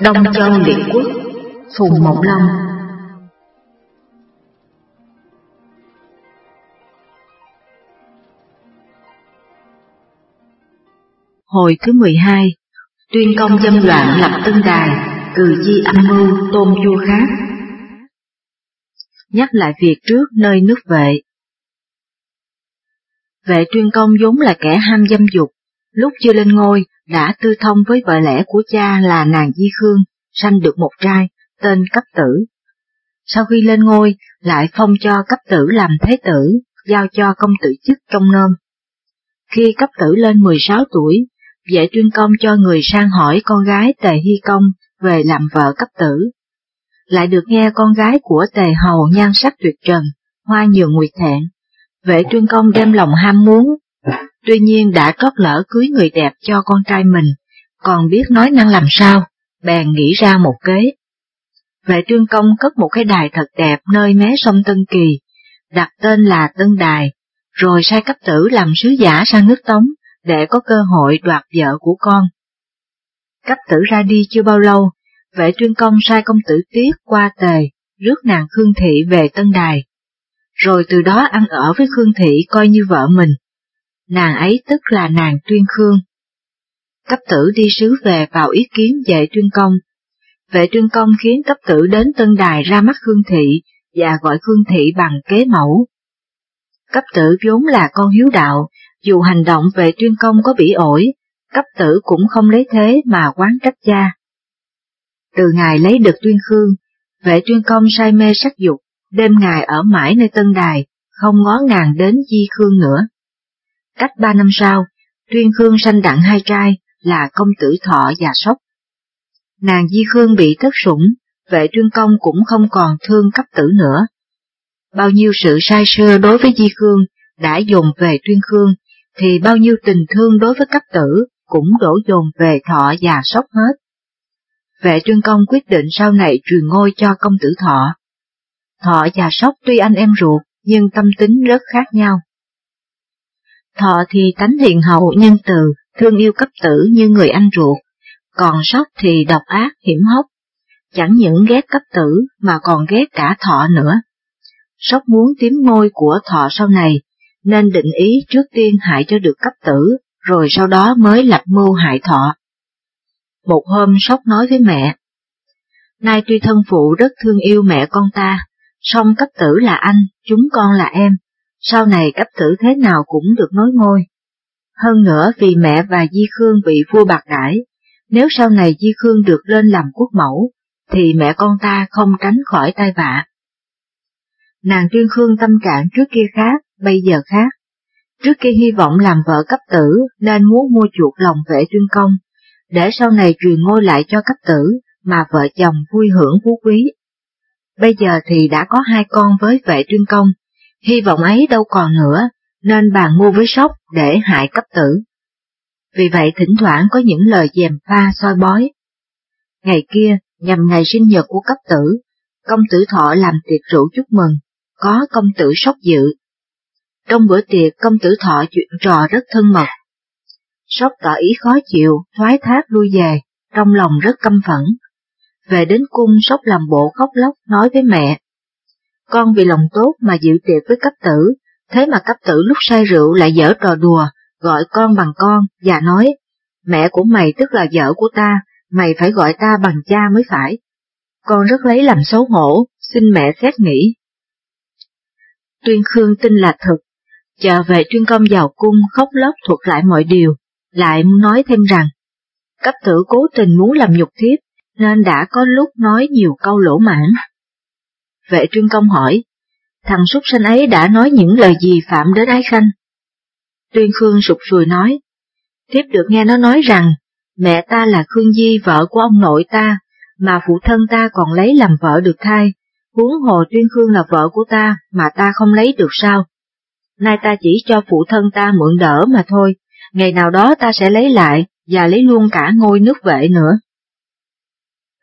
Đông Châu Liệt Quốc, Phùng Mộng Long Hồi thứ 12 Tuyên công dâm loạn lập tân đài, Cừ chi âm mưu tôn vua khác. Nhắc lại việc trước nơi nước vệ. Vệ tuyên công vốn là kẻ ham dâm dục, lúc chưa lên ngôi đã tư thông với vợ lẽ của cha là nàng Di Khương, sanh được một trai, tên Cấp Tử. Sau khi lên ngôi, lại phong cho Cấp Tử làm thế tử, giao cho công tử chức trong nôm. Khi Cấp Tử lên 16 tuổi, vệ tuyên công cho người sang hỏi con gái Tề Hy Công về làm vợ Cấp Tử. Lại được nghe con gái của Tề Hầu nhan sắc tuyệt trần, hoa nhường nguyệt thẹn, vệ tuyên công đem lòng ham muốn tuy nhiên đã trót lỡ cưới người đẹp cho con trai mình, còn biết nói năng làm sao, bèn nghĩ ra một kế. Vệ trương công cất một cái đài thật đẹp nơi mé sông Tân Kỳ, đặt tên là Tân Đài, rồi sai cấp tử làm sứ giả sang nước Tống, để có cơ hội đoạt vợ của con. Cấp tử ra đi chưa bao lâu, vệ trương công sai công tử Tiết qua tề, rước nàng Khương Thị về Tân Đài. Rồi từ đó ăn ở với Khương Thị coi như vợ mình nàng ấy tức là nàng Tuyên Khương. Cấp tử đi sứ về vào ý kiến vệ Tuyên Công. Vệ Tuyên Công khiến cấp tử đến Tân Đài ra mắt Khương Thị và gọi Khương Thị bằng kế mẫu. Cấp tử vốn là con hiếu đạo, dù hành động về Tuyên Công có bị ổi, cấp tử cũng không lấy thế mà quán trách cha. Từ ngày lấy được Tuyên Khương, vệ Tuyên Công say mê sắc dục, đêm ngày ở mãi nơi Tân Đài, không ngó ngàng đến Di Khương nữa. Cách ba năm sau, Tuyên Khương sanh đặng hai trai là công tử Thọ và Sóc. Nàng Di Khương bị thất sủng, vệ Tuyên Công cũng không còn thương cấp tử nữa. Bao nhiêu sự sai sưa đối với Di Khương đã dồn về Tuyên Khương, thì bao nhiêu tình thương đối với cấp tử cũng đổ dồn về Thọ và Sóc hết. Vệ Tuyên Công quyết định sau này truyền ngôi cho công tử Thọ. Thọ và Sóc tuy anh em ruột, nhưng tâm tính rất khác nhau. Thọ thì tánh hiền hậu nhân từ, thương yêu cấp tử như người anh ruột, còn sóc thì độc ác hiểm hóc, chẳng những ghét cấp tử mà còn ghét cả thọ nữa. Sóc muốn tím ngôi của thọ sau này, nên định ý trước tiên hại cho được cấp tử, rồi sau đó mới lập mưu hại thọ. Một hôm Sóc nói với mẹ, Nay tuy thân phụ rất thương yêu mẹ con ta, song cấp tử là anh, chúng con là em, sau này cấp tử thế nào cũng được nối ngôi. Hơn nữa vì mẹ và Di Khương bị vua bạc đãi, nếu sau này Di Khương được lên làm quốc mẫu, thì mẹ con ta không tránh khỏi tai vạ. Nàng Tuyên Khương tâm trạng trước kia khác, bây giờ khác. Trước kia hy vọng làm vợ cấp tử nên muốn mua chuộc lòng vệ tuyên công, để sau này truyền ngôi lại cho cấp tử mà vợ chồng vui hưởng phú quý. Bây giờ thì đã có hai con với vệ tuyên công, hy vọng ấy đâu còn nữa, nên bàn mua với sóc để hại cấp tử. Vì vậy thỉnh thoảng có những lời dèm pha soi bói. Ngày kia, nhằm ngày sinh nhật của cấp tử, công tử thọ làm tiệc rượu chúc mừng, có công tử sóc dự. Trong bữa tiệc công tử thọ chuyện trò rất thân mật. Sóc tỏ ý khó chịu, thoái thác lui về, trong lòng rất căm phẫn. Về đến cung sóc làm bộ khóc lóc nói với mẹ, con vì lòng tốt mà dự tiệc với cấp tử, thế mà cấp tử lúc say rượu lại dở trò đùa, gọi con bằng con và nói, mẹ của mày tức là vợ của ta, mày phải gọi ta bằng cha mới phải. Con rất lấy làm xấu hổ, xin mẹ xét nghĩ. Tuyên Khương tin là thật, chờ về tuyên công vào cung khóc lóc thuật lại mọi điều, lại nói thêm rằng, cấp tử cố tình muốn làm nhục thiếp, nên đã có lúc nói nhiều câu lỗ mãn. Vệ trương công hỏi, thằng súc sanh ấy đã nói những lời gì phạm đến ái khanh? Tuyên Khương sụp sùi nói, tiếp được nghe nó nói rằng, mẹ ta là Khương Di vợ của ông nội ta, mà phụ thân ta còn lấy làm vợ được thai, huống hồ Tuyên Khương là vợ của ta mà ta không lấy được sao? Nay ta chỉ cho phụ thân ta mượn đỡ mà thôi, ngày nào đó ta sẽ lấy lại và lấy luôn cả ngôi nước vệ nữa.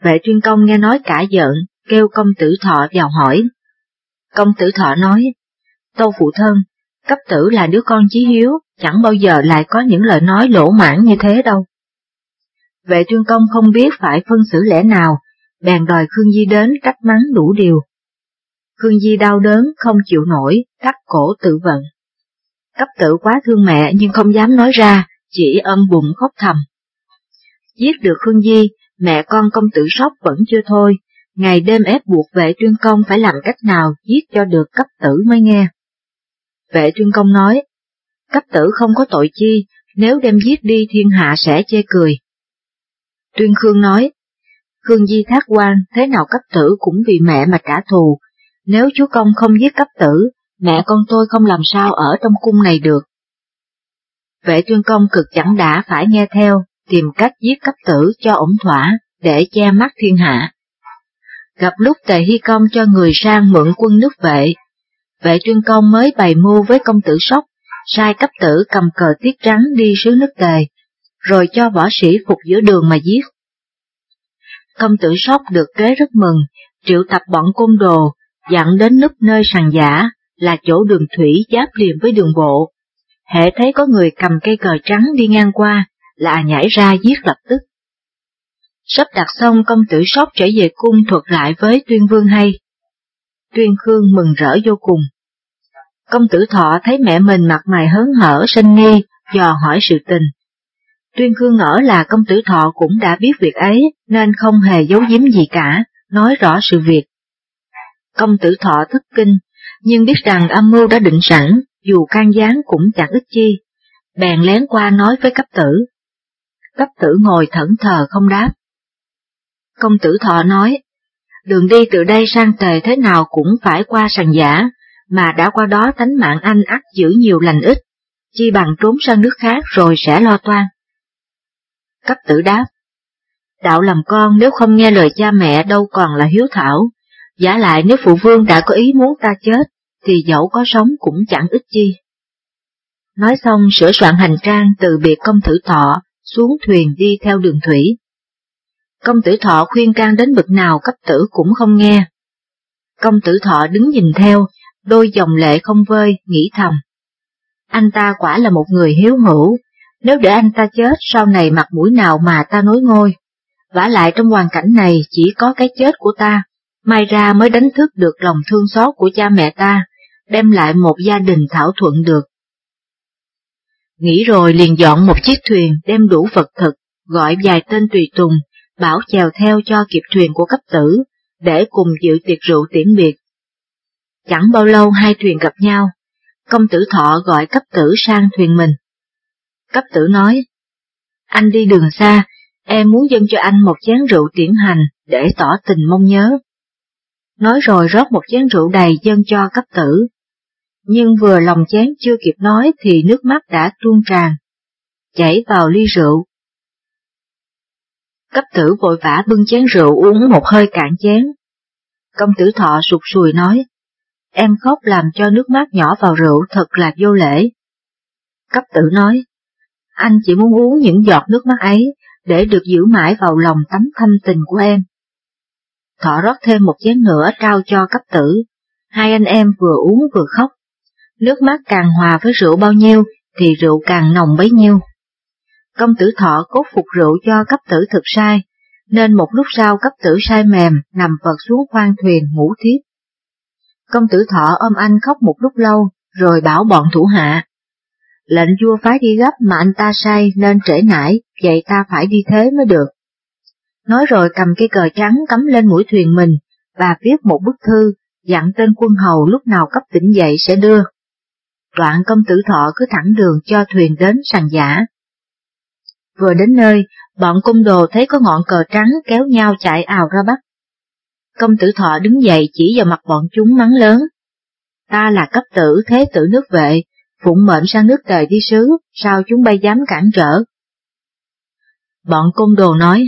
Vệ tuyên công nghe nói cả giận, kêu công tử thọ vào hỏi. Công tử thọ nói, Tâu phụ thân, cấp tử là đứa con chí hiếu, chẳng bao giờ lại có những lời nói lỗ mãn như thế đâu. Vệ tuyên công không biết phải phân xử lẽ nào, bèn đòi Khương Di đến trách mắng đủ điều. Khương Di đau đớn không chịu nổi, cắt cổ tự vận. Cấp tử quá thương mẹ nhưng không dám nói ra, chỉ âm bụng khóc thầm. Giết được Khương Di, mẹ con công tử sóc vẫn chưa thôi, ngày đêm ép buộc vệ tuyên công phải làm cách nào giết cho được cấp tử mới nghe. Vệ tuyên công nói, cấp tử không có tội chi, nếu đem giết đi thiên hạ sẽ chê cười. Tuyên Khương nói, Khương Di thác quan thế nào cấp tử cũng vì mẹ mà trả thù, nếu chúa công không giết cấp tử, mẹ con tôi không làm sao ở trong cung này được. Vệ tuyên công cực chẳng đã phải nghe theo, tìm cách giết cấp tử cho ổn thỏa, để che mắt thiên hạ. Gặp lúc tề hy công cho người sang mượn quân nước vệ, vệ tuyên công mới bày mưu với công tử sóc, sai cấp tử cầm cờ tiết trắng đi sứ nước tề, rồi cho võ sĩ phục giữa đường mà giết. Công tử sóc được kế rất mừng, triệu tập bọn côn đồ, dặn đến núp nơi sàn giả, là chỗ đường thủy giáp liền với đường bộ. Hệ thấy có người cầm cây cờ trắng đi ngang qua, là nhảy ra giết lập tức. Sắp đặt xong công tử sóc trở về cung thuật lại với tuyên vương hay. Tuyên Khương mừng rỡ vô cùng. Công tử thọ thấy mẹ mình mặt mày hớn hở sinh nghi, dò hỏi sự tình. Tuyên Khương ngỡ là công tử thọ cũng đã biết việc ấy, nên không hề giấu giếm gì cả, nói rõ sự việc. Công tử thọ thức kinh, nhưng biết rằng âm mưu đã định sẵn, dù can gián cũng chẳng ích chi, bèn lén qua nói với cấp tử. Cấp tử ngồi thẫn thờ không đáp. Công tử thọ nói, đường đi từ đây sang tề thế nào cũng phải qua sàn giả, mà đã qua đó tánh mạng anh ắt giữ nhiều lành ít, chi bằng trốn sang nước khác rồi sẽ lo toan. Cấp tử đáp, đạo làm con nếu không nghe lời cha mẹ đâu còn là hiếu thảo, giả lại nếu phụ vương đã có ý muốn ta chết, thì dẫu có sống cũng chẳng ích chi. Nói xong sửa soạn hành trang từ biệt công tử thọ, xuống thuyền đi theo đường thủy. Công tử thọ khuyên can đến bực nào cấp tử cũng không nghe. Công tử thọ đứng nhìn theo, đôi dòng lệ không vơi, nghĩ thầm. Anh ta quả là một người hiếu hữu, nếu để anh ta chết sau này mặt mũi nào mà ta nối ngôi. vả lại trong hoàn cảnh này chỉ có cái chết của ta, mai ra mới đánh thức được lòng thương xót của cha mẹ ta, đem lại một gia đình thảo thuận được. Nghĩ rồi liền dọn một chiếc thuyền đem đủ vật thực, gọi vài tên tùy tùng, bảo chèo theo cho kịp thuyền của cấp tử, để cùng dự tiệc rượu tiễn biệt. Chẳng bao lâu hai thuyền gặp nhau, công tử thọ gọi cấp tử sang thuyền mình. Cấp tử nói, anh đi đường xa, em muốn dâng cho anh một chén rượu tiễn hành để tỏ tình mong nhớ. Nói rồi rót một chén rượu đầy dâng cho cấp tử. Nhưng vừa lòng chén chưa kịp nói thì nước mắt đã tuôn tràn, chảy vào ly rượu. Cấp tử vội vã bưng chén rượu uống một hơi cạn chén. Công tử thọ sụt sùi nói, em khóc làm cho nước mắt nhỏ vào rượu thật là vô lễ. Cấp tử nói, anh chỉ muốn uống những giọt nước mắt ấy để được giữ mãi vào lòng tấm thâm tình của em. Thọ rót thêm một chén nữa trao cho cấp tử, hai anh em vừa uống vừa khóc. Nước mắt càng hòa với rượu bao nhiêu thì rượu càng nồng bấy nhiêu. Công tử thọ cốt phục rượu cho cấp tử thực sai, nên một lúc sau cấp tử sai mềm nằm vật xuống khoang thuyền ngủ thiếp. Công tử thọ ôm anh khóc một lúc lâu, rồi bảo bọn thủ hạ. Lệnh vua phái đi gấp mà anh ta say nên trễ nải, vậy ta phải đi thế mới được. Nói rồi cầm cây cờ trắng cắm lên mũi thuyền mình, và viết một bức thư, dặn tên quân hầu lúc nào cấp tỉnh dậy sẽ đưa. Đoạn công tử thọ cứ thẳng đường cho thuyền đến sàn giả. Vừa đến nơi, bọn cung đồ thấy có ngọn cờ trắng kéo nhau chạy ào ra bắt. Công tử thọ đứng dậy chỉ vào mặt bọn chúng mắng lớn. Ta là cấp tử thế tử nước vệ, phụng mệnh sang nước tề đi sứ, sao chúng bay dám cản trở? Bọn cung đồ nói,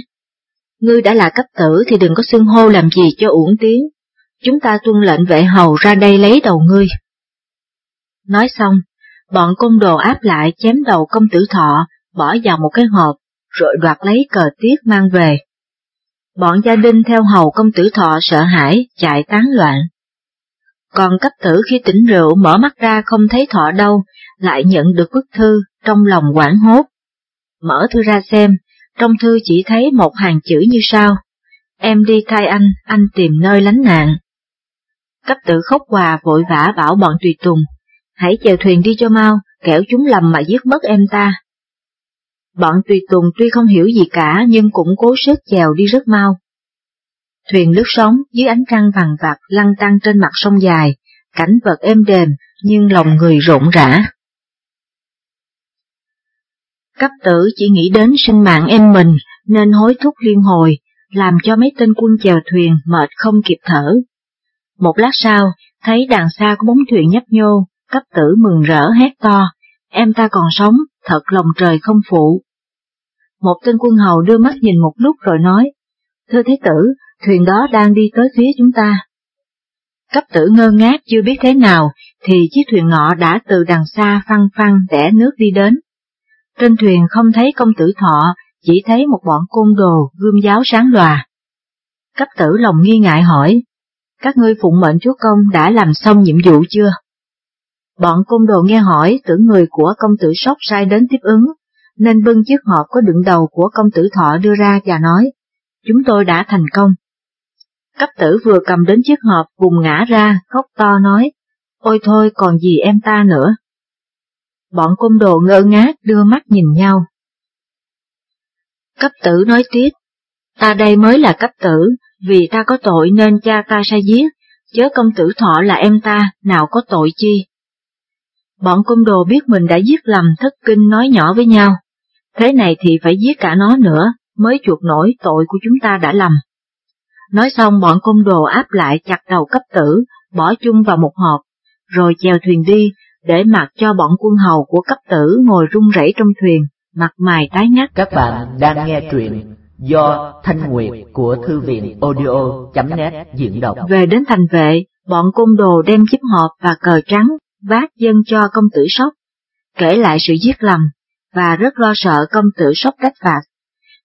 ngươi đã là cấp tử thì đừng có xưng hô làm gì cho uổng tiếng, chúng ta tuân lệnh vệ hầu ra đây lấy đầu ngươi. Nói xong, bọn cung đồ áp lại chém đầu công tử thọ, bỏ vào một cái hộp, rồi đoạt lấy cờ tiết mang về. Bọn gia đình theo hầu công tử thọ sợ hãi, chạy tán loạn. Còn cấp tử khi tỉnh rượu mở mắt ra không thấy thọ đâu, lại nhận được bức thư, trong lòng quảng hốt. Mở thư ra xem, Trong thư chỉ thấy một hàng chữ như sau, em đi thay anh, anh tìm nơi lánh nạn. Cấp tử khóc hòa vội vã bảo bọn tùy tùng, hãy chèo thuyền đi cho mau, kẻo chúng lầm mà giết mất em ta. Bọn tùy tùng tuy không hiểu gì cả nhưng cũng cố sức chèo đi rất mau. Thuyền lướt sóng dưới ánh trăng vàng vạt lăn tăng trên mặt sông dài, cảnh vật êm đềm nhưng lòng người rộn rã. Cấp tử chỉ nghĩ đến sinh mạng em mình nên hối thúc liên hồi, làm cho mấy tên quân chèo thuyền mệt không kịp thở. Một lát sau, thấy đằng xa có bóng thuyền nhấp nhô, cấp tử mừng rỡ hét to, em ta còn sống, thật lòng trời không phụ. Một tên quân hầu đưa mắt nhìn một lúc rồi nói, Thưa Thế tử, thuyền đó đang đi tới phía chúng ta. Cấp tử ngơ ngác chưa biết thế nào, thì chiếc thuyền nọ đã từ đằng xa phăng phăng đẻ nước đi đến. Trên thuyền không thấy công tử thọ, chỉ thấy một bọn côn đồ gươm giáo sáng lòa. Cấp tử lòng nghi ngại hỏi, các ngươi phụng mệnh chúa công đã làm xong nhiệm vụ chưa? Bọn côn đồ nghe hỏi tưởng người của công tử sóc sai đến tiếp ứng, nên bưng chiếc hộp có đựng đầu của công tử thọ đưa ra và nói, chúng tôi đã thành công. Cấp tử vừa cầm đến chiếc hộp vùng ngã ra, khóc to nói, ôi thôi còn gì em ta nữa. Bọn côn đồ ngơ ngác đưa mắt nhìn nhau. Cấp tử nói tiếp, ta đây mới là cấp tử, vì ta có tội nên cha ta sai giết, chớ công tử thọ là em ta, nào có tội chi. Bọn côn đồ biết mình đã giết lầm thất kinh nói nhỏ với nhau, thế này thì phải giết cả nó nữa, mới chuộc nổi tội của chúng ta đã lầm. Nói xong bọn côn đồ áp lại chặt đầu cấp tử, bỏ chung vào một hộp, rồi chèo thuyền đi, để mặc cho bọn quân hầu của cấp tử ngồi run rẩy trong thuyền, mặt mày tái ngắt. Các bạn đang nghe truyện do Thanh Nguyệt của Thư viện audio.net diễn đọc. Về đến thành vệ, bọn côn đồ đem chiếc hộp và cờ trắng vác dân cho công tử sóc, kể lại sự giết lầm, và rất lo sợ công tử sóc trách phạt.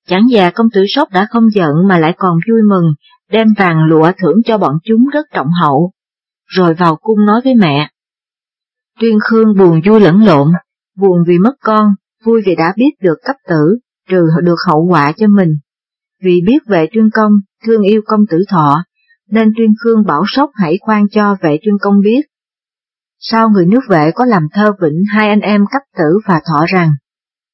Chẳng già công tử sóc đã không giận mà lại còn vui mừng, đem vàng lụa thưởng cho bọn chúng rất trọng hậu, rồi vào cung nói với mẹ. Tuyên Khương buồn vui lẫn lộn, buồn vì mất con, vui vì đã biết được cấp tử, trừ được hậu quả cho mình. Vì biết vệ tuyên công, thương yêu công tử thọ, nên Tuyên Khương bảo sóc hãy khoan cho vệ tuyên công biết. Sau người nước vệ có làm thơ vịnh hai anh em cấp tử và thọ rằng,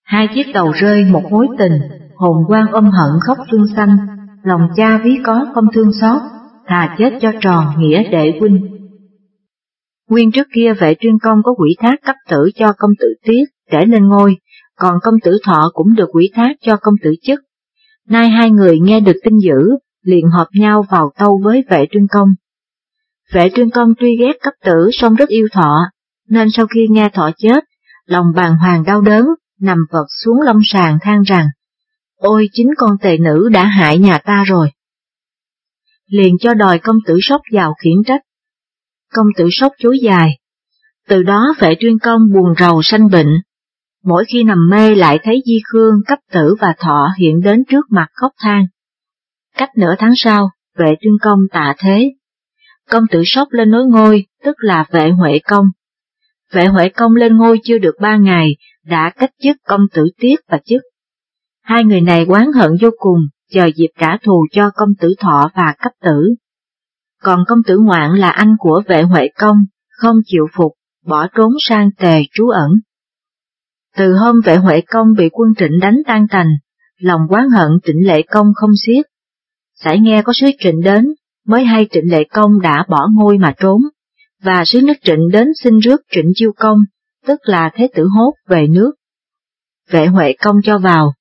hai chiếc đầu rơi một mối tình, hồn quan ôm hận khóc thương xanh, lòng cha ví có không thương xót, thà chết cho tròn nghĩa đệ huynh. Nguyên trước kia vệ trương công có quỷ thác cấp tử cho công tử tiết để lên ngôi, còn công tử thọ cũng được quỷ thác cho công tử chức. Nay hai người nghe được tin dữ, liền hợp nhau vào tâu với vệ trương công. Vệ trương công tuy ghét cấp tử song rất yêu thọ, nên sau khi nghe thọ chết, lòng bàng hoàng đau đớn, nằm vật xuống lâm sàng than rằng, ôi chính con tề nữ đã hại nhà ta rồi. Liền cho đòi công tử sóc vào khiển trách. Công tử sóc chối dài. Từ đó vệ tuyên công buồn rầu sanh bệnh. Mỗi khi nằm mê lại thấy Di Khương, cấp tử và thọ hiện đến trước mặt khóc than. Cách nửa tháng sau, vệ tuyên công tạ thế. Công tử sóc lên nối ngôi, tức là vệ Huệ công. Vệ Huệ công lên ngôi chưa được ba ngày, đã cách chức công tử tiết và chức. Hai người này oán hận vô cùng, chờ dịp trả thù cho công tử thọ và cấp tử. Còn công tử ngoạn là anh của vệ Huệ công, không chịu phục, bỏ trốn sang tề trú ẩn. Từ hôm vệ Huệ công bị quân trịnh đánh tan tành, lòng oán hận trịnh lệ công không xiết. Sải nghe có sứ trịnh đến, mới hay trịnh lệ công đã bỏ ngôi mà trốn, và sứ nước trịnh đến xin rước trịnh chiêu công, tức là thế tử hốt về nước. Vệ Huệ công cho vào.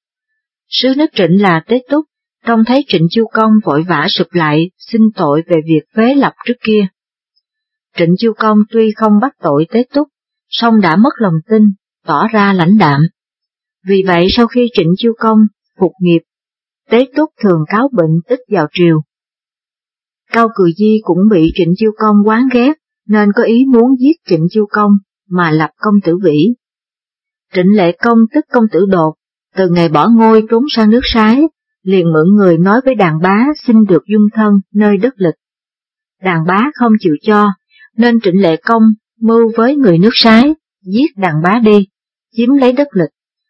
Sứ nước trịnh là Tế Túc, trông thấy trịnh chiêu công vội vã sụp lại, xin tội về việc phế lập trước kia. Trịnh chiêu công tuy không bắt tội Tế Túc, song đã mất lòng tin, tỏ ra lãnh đạm. Vì vậy sau khi trịnh chiêu công phục nghiệp, Tế Túc thường cáo bệnh tích vào triều. Cao Cừ Di cũng bị trịnh chiêu công quán ghét, nên có ý muốn giết trịnh chiêu công, mà lập công tử vĩ. Trịnh lệ công tức công tử đột, từ ngày bỏ ngôi trốn sang nước sái, liền mượn người nói với đàn bá xin được dung thân nơi đất lịch. Đàn bá không chịu cho, nên trịnh lệ công mưu với người nước sái, giết đàn bá đi, chiếm lấy đất lịch,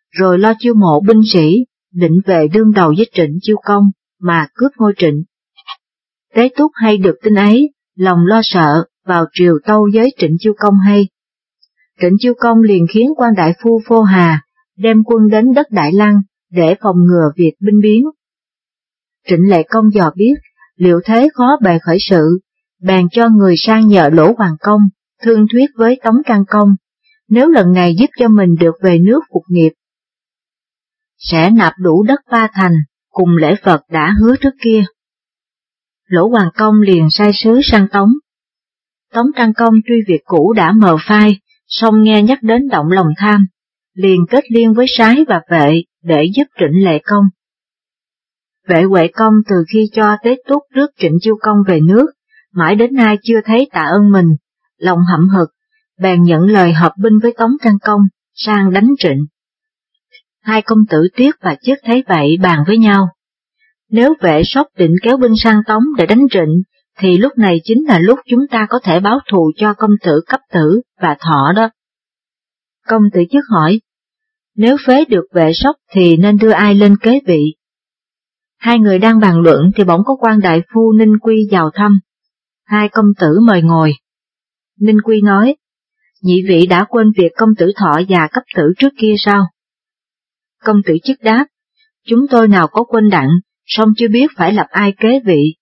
rồi lo chiêu mộ binh sĩ, định về đương đầu với trịnh chiêu công mà cướp ngôi trịnh. Tế túc hay được tin ấy, lòng lo sợ, vào triều tâu với trịnh chiêu công hay. Trịnh chiêu công liền khiến quan đại phu Phô Hà đem quân đến đất Đại Lăng để phòng ngừa việc binh biến. Trịnh Lệ Công dò biết liệu thế khó bề khởi sự, bèn cho người sang nhờ Lỗ Hoàng Công, thương thuyết với Tống Trang Công, nếu lần này giúp cho mình được về nước phục nghiệp. Sẽ nạp đủ đất ba thành, cùng lễ Phật đã hứa trước kia. Lỗ Hoàng Công liền sai sứ sang Tống. Tống Trang Công tuy việc cũ đã mờ phai, song nghe nhắc đến động lòng tham, liền kết liên với sái và vệ để giúp trịnh lệ công. Vệ Huệ Công từ khi cho Tế Túc rước Trịnh Chiêu Công về nước, mãi đến nay chưa thấy tạ ơn mình, lòng hậm hực, bèn nhận lời hợp binh với Tống Trang Công, sang đánh Trịnh. Hai công tử tuyết và Chức thấy vậy bàn với nhau. Nếu vệ sóc định kéo binh sang Tống để đánh Trịnh, thì lúc này chính là lúc chúng ta có thể báo thù cho công tử cấp tử và thọ đó. Công tử Chức hỏi, nếu phế được vệ sóc thì nên đưa ai lên kế vị? Hai người đang bàn luận thì bỗng có quan đại phu Ninh Quy vào thăm. Hai công tử mời ngồi. Ninh Quy nói, nhị vị đã quên việc công tử thọ và cấp tử trước kia sao? Công tử chức đáp, chúng tôi nào có quên đặng, song chưa biết phải lập ai kế vị.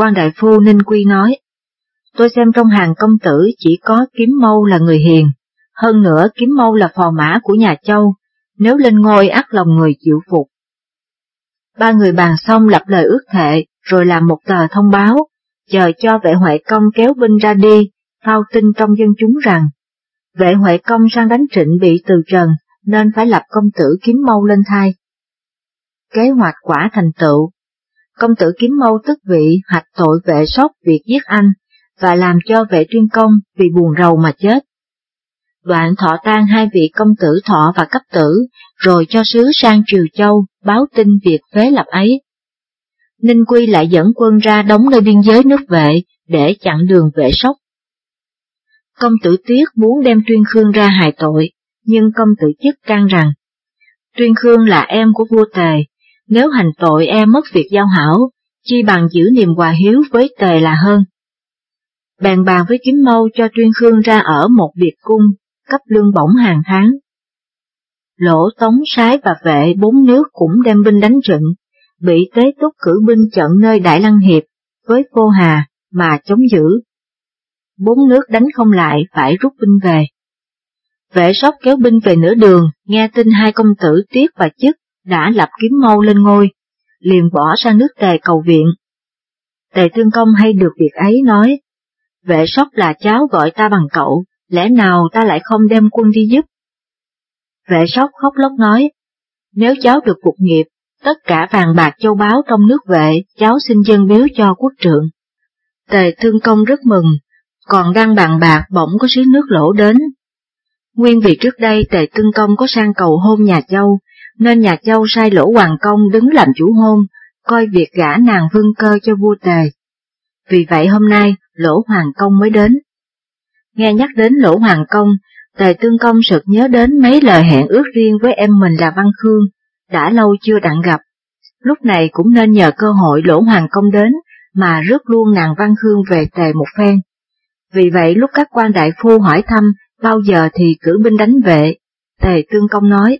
Quan đại phu Ninh Quy nói, tôi xem trong hàng công tử chỉ có kiếm mâu là người hiền, hơn nữa kiếm mâu là phò mã của nhà châu, nếu lên ngôi ắt lòng người chịu phục. Ba người bàn xong lập lời ước thệ, rồi làm một tờ thông báo, chờ cho vệ huệ công kéo binh ra đi, phao tin trong dân chúng rằng, vệ huệ công sang đánh trịnh bị từ trần, nên phải lập công tử kiếm mâu lên thai. Kế hoạch quả thành tựu, công tử kiếm mâu tức vị hạch tội vệ sóc việc giết anh, và làm cho vệ tuyên công vì buồn rầu mà chết. Đoạn thọ tan hai vị công tử thọ và cấp tử, rồi cho sứ sang Triều Châu báo tin việc phế lập ấy. Ninh Quy lại dẫn quân ra đóng nơi biên giới nước vệ để chặn đường vệ sóc. Công tử Tiết muốn đem Tuyên Khương ra hại tội, nhưng công tử chức can rằng, Tuyên Khương là em của vua Tề, nếu hành tội em mất việc giao hảo, chi bằng giữ niềm hòa hiếu với Tề là hơn. Bèn bàn với Kiếm Mâu cho Tuyên Khương ra ở một biệt cung, cấp lương bổng hàng tháng. Lỗ Tống Sái và vệ bốn nước cũng đem binh đánh trận, bị Tế Túc cử binh trận nơi Đại Lăng Hiệp với Phô Hà mà chống giữ. Bốn nước đánh không lại phải rút binh về. Vệ sóc kéo binh về nửa đường, nghe tin hai công tử Tiết và Chức đã lập kiếm mâu lên ngôi, liền bỏ sang nước Tề cầu viện. Tề Tương Công hay được việc ấy nói, vệ sóc là cháu gọi ta bằng cậu, lẽ nào ta lại không đem quân đi giúp? Vệ sóc khóc lóc nói, nếu cháu được phục nghiệp, tất cả vàng bạc châu báu trong nước vệ, cháu xin dân biếu cho quốc trượng. Tề Thương Công rất mừng, còn đang bàn bạc bỗng có sứ nước lỗ đến. Nguyên vì trước đây Tề Tương Công có sang cầu hôn nhà châu, nên nhà châu sai lỗ hoàng công đứng làm chủ hôn, coi việc gả nàng vương cơ cho vua Tề. Vì vậy hôm nay, lỗ hoàng công mới đến. Nghe nhắc đến lỗ hoàng công, Tề Tương Công sực nhớ đến mấy lời hẹn ước riêng với em mình là Văn Khương, đã lâu chưa đặng gặp. Lúc này cũng nên nhờ cơ hội lỗ hoàng công đến, mà rước luôn nàng Văn Khương về tề một phen. Vì vậy lúc các quan đại phu hỏi thăm bao giờ thì cử binh đánh vệ, tề tương công nói,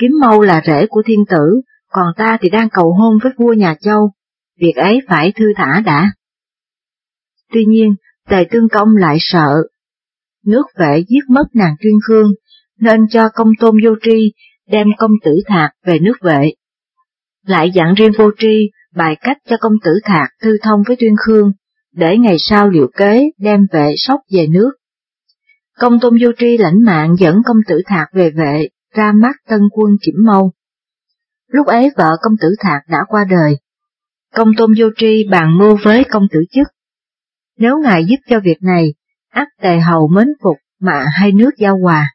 kiếm mâu là rễ của thiên tử, còn ta thì đang cầu hôn với vua nhà châu, việc ấy phải thư thả đã. Tuy nhiên, tề tương công lại sợ nước vệ giết mất nàng Tuyên Khương, nên cho công tôn vô tri đem công tử thạc về nước vệ. Lại dặn riêng vô tri bài cách cho công tử thạc thư thông với Tuyên Khương, để ngày sau liệu kế đem vệ sóc về nước. Công tôn vô tri lãnh mạng dẫn công tử thạc về vệ, ra mắt tân quân Kiểm Mâu. Lúc ấy vợ công tử thạc đã qua đời. Công tôn vô tri bàn mưu với công tử chức. Nếu ngài giúp cho việc này, ắt tề hầu mến phục mà hai nước giao hòa.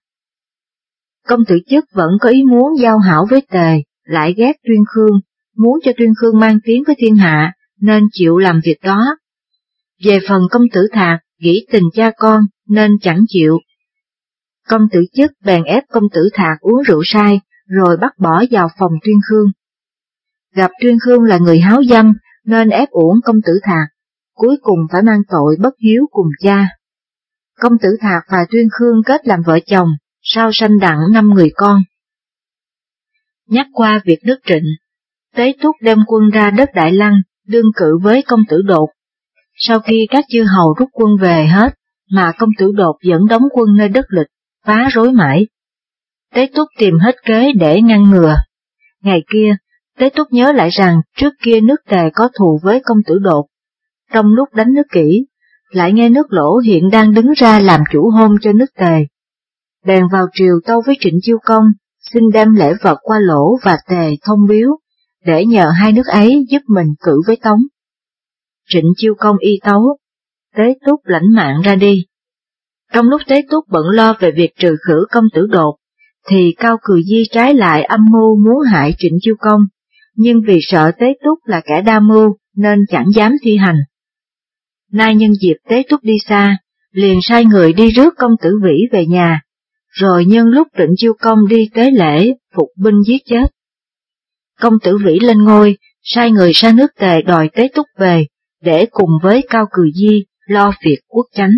Công tử chức vẫn có ý muốn giao hảo với tề, lại ghét Tuyên Khương, muốn cho Tuyên Khương mang tiếng với thiên hạ, nên chịu làm việc đó. Về phần công tử thạc, nghĩ tình cha con, nên chẳng chịu. Công tử chức bèn ép công tử thạc uống rượu sai, rồi bắt bỏ vào phòng Tuyên Khương. Gặp Tuyên Khương là người háo dâm nên ép uổng công tử Thạc, cuối cùng phải mang tội bất hiếu cùng cha. Công tử Thạc và Tuyên Khương kết làm vợ chồng, sau sanh đặng năm người con. Nhắc qua việc nước trịnh, Tế Túc đem quân ra đất Đại Lăng, đương cử với công tử Đột. Sau khi các chư hầu rút quân về hết, mà công tử Đột vẫn đóng quân nơi đất lịch, phá rối mãi. Tế Túc tìm hết kế để ngăn ngừa. Ngày kia, Tế Túc nhớ lại rằng trước kia nước tề có thù với công tử Đột. Trong lúc đánh nước kỹ, lại nghe nước lỗ hiện đang đứng ra làm chủ hôn cho nước tề. Bèn vào triều tâu với Trịnh Chiêu Công, xin đem lễ vật qua lỗ và tề thông biếu, để nhờ hai nước ấy giúp mình cử với Tống. Trịnh Chiêu Công y tấu, Tế Túc lãnh mạng ra đi. Trong lúc Tế Túc bận lo về việc trừ khử công tử đột, thì Cao Cừ Di trái lại âm mưu muốn hại Trịnh Chiêu Công, nhưng vì sợ Tế Túc là kẻ đa mưu nên chẳng dám thi hành. Nay nhân dịp Tế Túc đi xa, liền sai người đi rước công tử Vĩ về nhà, rồi nhân lúc Trịnh Chiêu Công đi tế lễ, phục binh giết chết. Công tử Vĩ lên ngôi, sai người sang nước tề đòi Tế Túc về, để cùng với Cao Cừ Di lo việc quốc chánh.